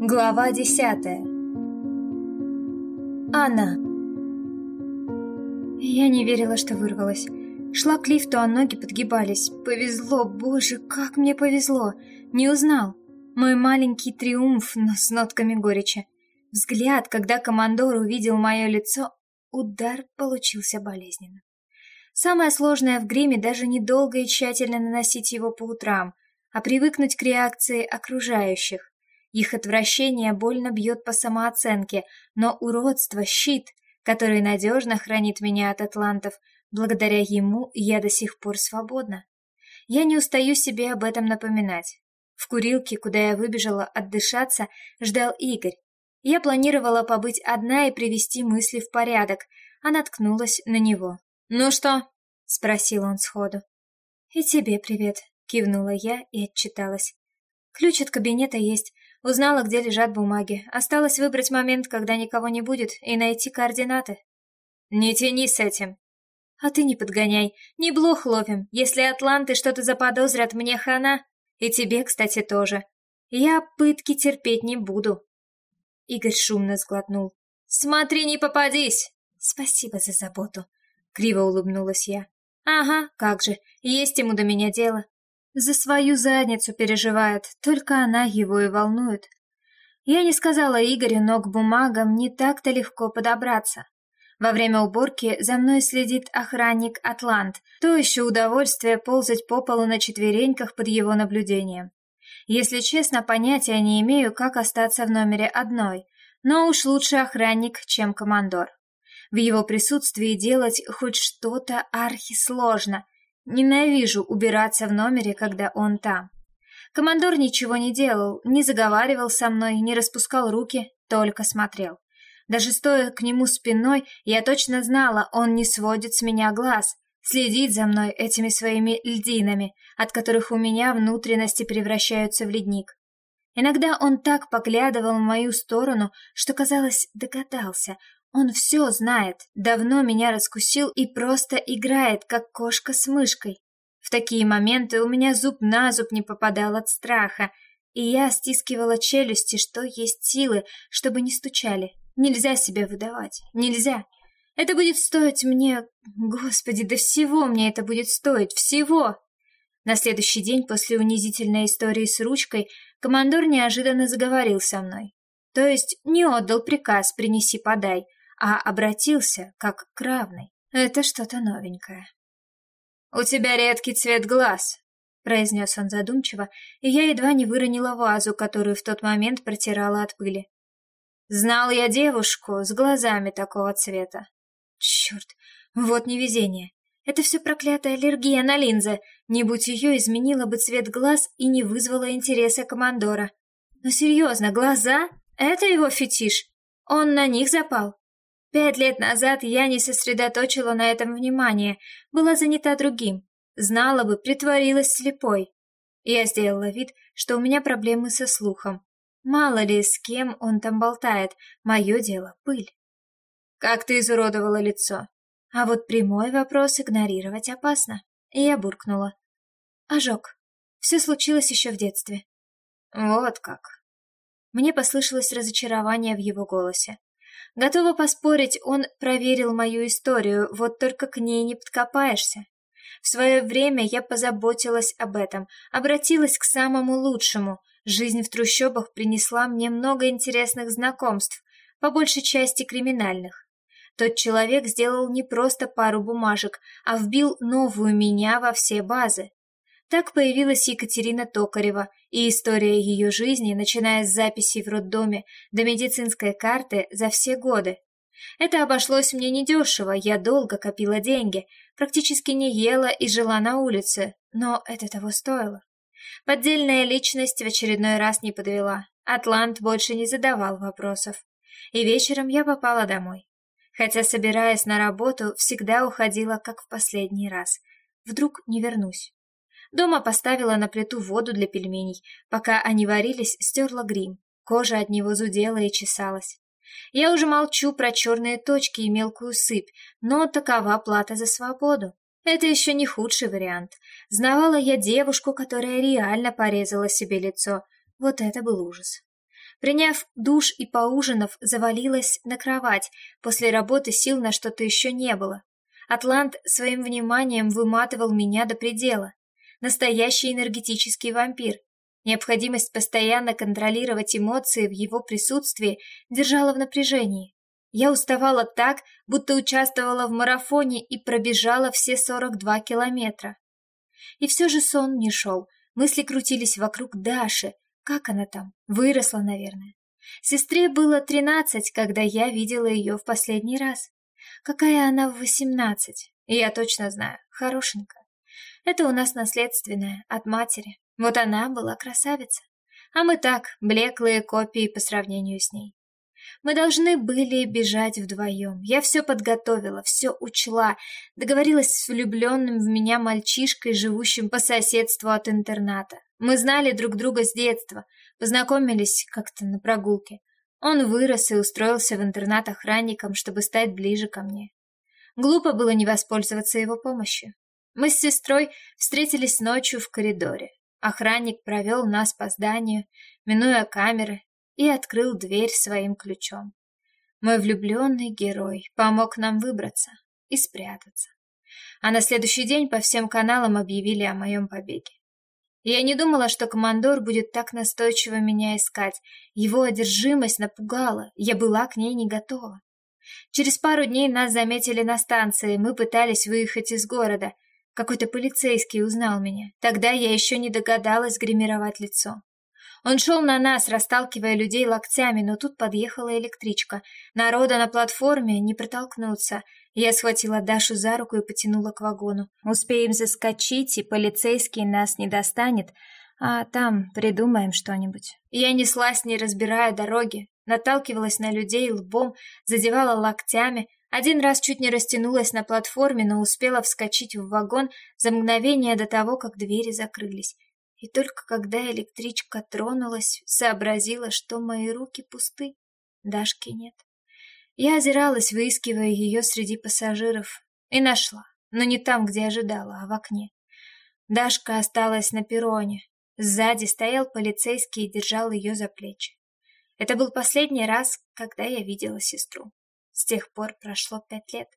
Глава десятая Анна Я не верила, что вырвалась. Шла к лифту, а ноги подгибались. Повезло, боже, как мне повезло. Не узнал. Мой маленький триумф, но с нотками горечи. Взгляд, когда командор увидел мое лицо, удар получился болезненным. Самое сложное в гриме даже недолго и тщательно наносить его по утрам, а привыкнуть к реакции окружающих. Их отвращение больно бьет по самооценке, но уродство — щит, который надежно хранит меня от атлантов. Благодаря ему я до сих пор свободна. Я не устаю себе об этом напоминать. В курилке, куда я выбежала отдышаться, ждал Игорь. Я планировала побыть одна и привести мысли в порядок, а наткнулась на него. «Ну что?» — спросил он сходу. «И тебе привет», — кивнула я и отчиталась. «Ключ от кабинета есть. Узнала, где лежат бумаги. Осталось выбрать момент, когда никого не будет, и найти координаты». «Не тяни с этим». «А ты не подгоняй. Не блох ловим. Если атланты что-то заподозрят, мне хана. И тебе, кстати, тоже. Я пытки терпеть не буду». Игорь шумно сглотнул. «Смотри, не попадись!» «Спасибо за заботу», — криво улыбнулась я. «Ага, как же, есть ему до меня дело. За свою задницу переживает, только она его и волнует. Я не сказала Игорю, но к бумагам не так-то легко подобраться. Во время уборки за мной следит охранник Атлант, то еще удовольствие ползать по полу на четвереньках под его наблюдением. Если честно, понятия не имею, как остаться в номере одной, но уж лучше охранник, чем командор. В его присутствии делать хоть что-то архисложно, Ненавижу убираться в номере, когда он там. Командор ничего не делал, не заговаривал со мной, не распускал руки, только смотрел. Даже стоя к нему спиной, я точно знала, он не сводит с меня глаз, следит за мной этими своими льдинами, от которых у меня внутренности превращаются в ледник. Иногда он так поглядывал в мою сторону, что, казалось, догадался, он все знает, давно меня раскусил и просто играет, как кошка с мышкой. В такие моменты у меня зуб на зуб не попадал от страха, и я стискивала челюсти, что есть силы, чтобы не стучали. Нельзя себя выдавать, нельзя. Это будет стоить мне... Господи, да всего мне это будет стоить, всего! На следующий день после унизительной истории с ручкой командор неожиданно заговорил со мной. То есть не отдал приказ «принеси-подай», а обратился как к равной. Это что-то новенькое. «У тебя редкий цвет глаз», — произнес он задумчиво, и я едва не выронила вазу, которую в тот момент протирала от пыли. Знал я девушку с глазами такого цвета. Черт, вот невезение. Это все проклятая аллергия на линзы. Не будь ее, изменила бы цвет глаз и не вызвала интереса командора. Но серьезно, глаза — это его фетиш. Он на них запал. Пять лет назад я не сосредоточила на этом внимание, была занята другим. Знала бы, притворилась слепой. Я сделала вид, что у меня проблемы со слухом. Мало ли, с кем он там болтает, мое дело — пыль. Как ты изуродовала лицо? А вот прямой вопрос игнорировать опасно. Я буркнула. Ожог. Все случилось еще в детстве. Вот как. Мне послышалось разочарование в его голосе. Готова поспорить, он проверил мою историю, вот только к ней не подкопаешься. В свое время я позаботилась об этом, обратилась к самому лучшему. Жизнь в трущобах принесла мне много интересных знакомств, по большей части криминальных. Тот человек сделал не просто пару бумажек, а вбил новую меня во все базы. Так появилась Екатерина Токарева, и история ее жизни, начиная с записей в роддоме до медицинской карты за все годы. Это обошлось мне недешево, я долго копила деньги, практически не ела и жила на улице, но это того стоило. Поддельная личность в очередной раз не подвела, Атлант больше не задавал вопросов. И вечером я попала домой. Хотя, собираясь на работу, всегда уходила, как в последний раз. Вдруг не вернусь. Дома поставила на плиту воду для пельменей. Пока они варились, стерла грим. Кожа от него зудела и чесалась. Я уже молчу про черные точки и мелкую сыпь, но такова плата за свободу. Это еще не худший вариант. Знавала я девушку, которая реально порезала себе лицо. Вот это был ужас. Приняв душ и поужинав, завалилась на кровать. После работы сил на что-то еще не было. Атлант своим вниманием выматывал меня до предела. Настоящий энергетический вампир. Необходимость постоянно контролировать эмоции в его присутствии держала в напряжении. Я уставала так, будто участвовала в марафоне и пробежала все 42 километра. И все же сон не шел, мысли крутились вокруг Даши. Как она там? Выросла, наверное. Сестре было 13, когда я видела ее в последний раз. Какая она в 18? Я точно знаю, хорошенькая. Это у нас наследственное, от матери. Вот она была красавица. А мы так, блеклые копии по сравнению с ней. Мы должны были бежать вдвоем. Я все подготовила, все учла, договорилась с влюбленным в меня мальчишкой, живущим по соседству от интерната. Мы знали друг друга с детства, познакомились как-то на прогулке. Он вырос и устроился в интернат охранником, чтобы стать ближе ко мне. Глупо было не воспользоваться его помощью. Мы с сестрой встретились ночью в коридоре. Охранник провел нас по зданию, минуя камеры, и открыл дверь своим ключом. Мой влюбленный герой помог нам выбраться и спрятаться. А на следующий день по всем каналам объявили о моем побеге. Я не думала, что командор будет так настойчиво меня искать. Его одержимость напугала, я была к ней не готова. Через пару дней нас заметили на станции, мы пытались выехать из города. Какой-то полицейский узнал меня. Тогда я еще не догадалась гримировать лицо. Он шел на нас, расталкивая людей локтями, но тут подъехала электричка. Народа на платформе не протолкнуться. Я схватила Дашу за руку и потянула к вагону. Успеем заскочить, и полицейский нас не достанет, а там придумаем что-нибудь. Я неслась, не разбирая дороги, наталкивалась на людей лбом, задевала локтями, один раз чуть не растянулась на платформе, но успела вскочить в вагон за мгновение до того, как двери закрылись. И только когда электричка тронулась, сообразила, что мои руки пусты, Дашки нет. Я озиралась, выискивая ее среди пассажиров, и нашла, но не там, где ожидала, а в окне. Дашка осталась на перроне. Сзади стоял полицейский и держал ее за плечи. Это был последний раз, когда я видела сестру. С тех пор прошло пять лет.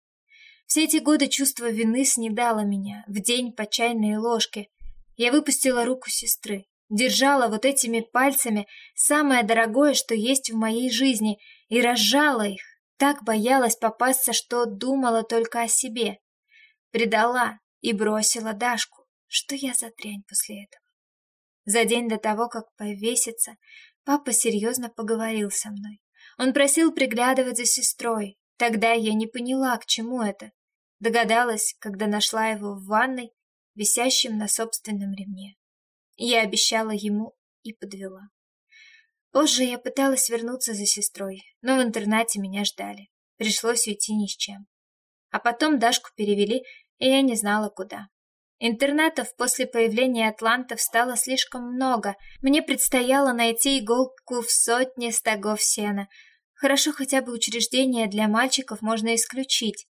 Все эти годы чувство вины снедало меня, в день по чайной ложке, я выпустила руку сестры, держала вот этими пальцами самое дорогое, что есть в моей жизни, и разжала их. Так боялась попасться, что думала только о себе. Предала и бросила Дашку. Что я за дрянь после этого? За день до того, как повеситься, папа серьезно поговорил со мной. Он просил приглядывать за сестрой. Тогда я не поняла, к чему это. Догадалась, когда нашла его в ванной висящим на собственном ремне. Я обещала ему и подвела. Позже я пыталась вернуться за сестрой, но в интернате меня ждали. Пришлось уйти ни с чем. А потом Дашку перевели, и я не знала, куда. Интернатов после появления атлантов стало слишком много. Мне предстояло найти иголку в сотне стогов сена. Хорошо хотя бы учреждение для мальчиков можно исключить.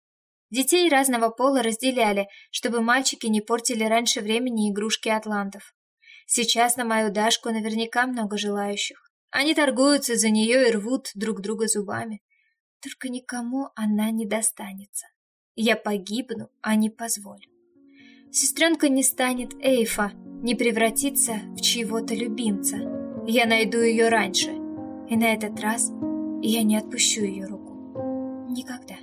Детей разного пола разделяли, чтобы мальчики не портили раньше времени игрушки атлантов. Сейчас на мою Дашку наверняка много желающих. Они торгуются за нее и рвут друг друга зубами. Только никому она не достанется. Я погибну, а не позволю. Сестренка не станет Эйфа, не превратится в чьего-то любимца. Я найду ее раньше. И на этот раз я не отпущу ее руку. Никогда.